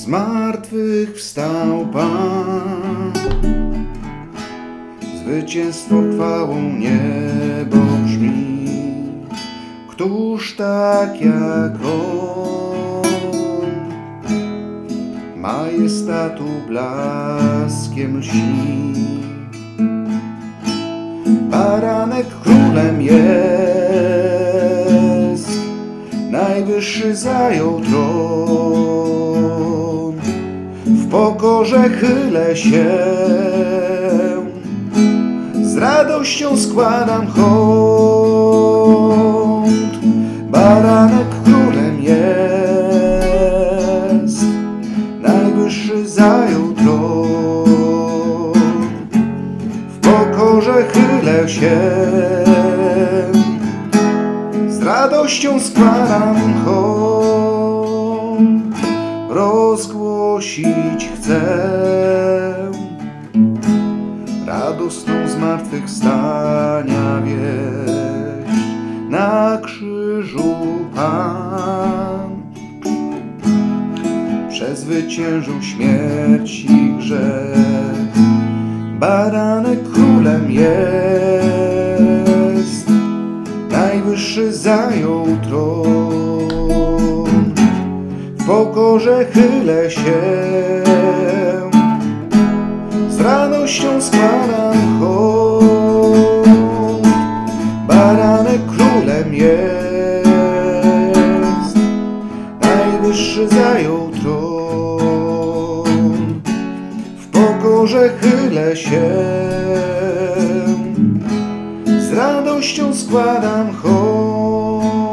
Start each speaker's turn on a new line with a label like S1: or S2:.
S1: Z martwych wstał Pan, zwycięstwo chwałą niebo brzmi. Któż tak jak On, majestatu blaskiem lśni. Baranek królem jest, najwyższy zajął tron. W pokorze chylę się, z radością składam hołd. Baranek królem jest, najwyższy zajął tron. W pokorze chylę się, z radością składam hołd. Rozgłosić chcę radosną zmartwychwstania wieść. Na krzyżu Pan przezwyciężył śmierć i grzech. Baranek królem jest, najwyższy zajął tron. Pokorze chylę się, z radością składam hołd. Baranek królem jest, najwyższy zajął tron. W pokorze chylę się, z radością składam hołd.